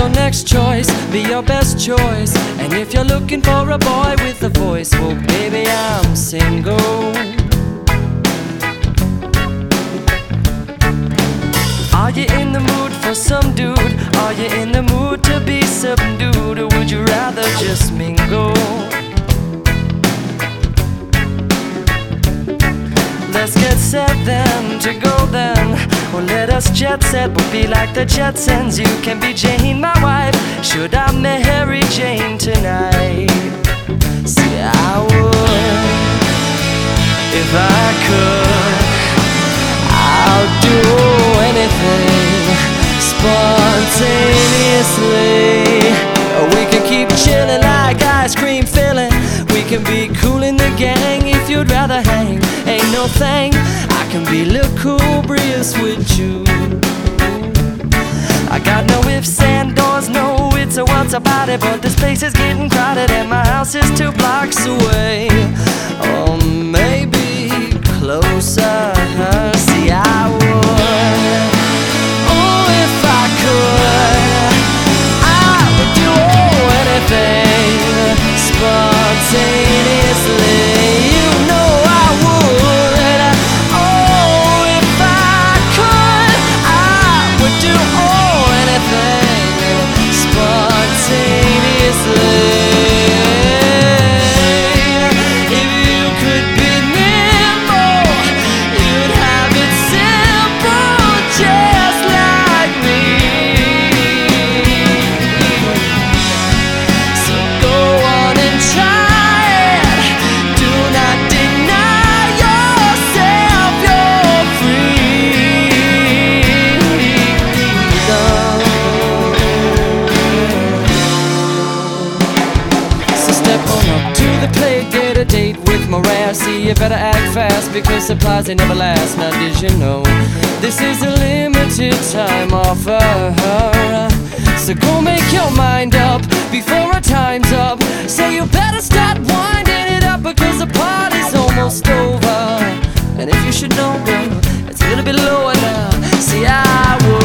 your next choice, be your best choice. And if you're looking for a boy with a voice, well, baby, I'm single. Are you in the mood for some dude? Are you in the mood to be subdued? Or would you rather just mingle? Let's get set then to go then. Or let us jet set, we'll be like the Jetsons. You can be Jane, my wife. Should I marry Jane tonight? See, I thing. I can be lugubrious with you. I got no ifs and doors, no it's or what's about it. But this place is getting crowded and my house is two blocks away. Play, get a date with morass. See, you better act fast because supplies they never last. Now, did you know this is a limited time offer? So go make your mind up before our time's up. Say you better start winding it up because the party's almost over. And if you should know, girl, it's a little bit lower now. See, I would.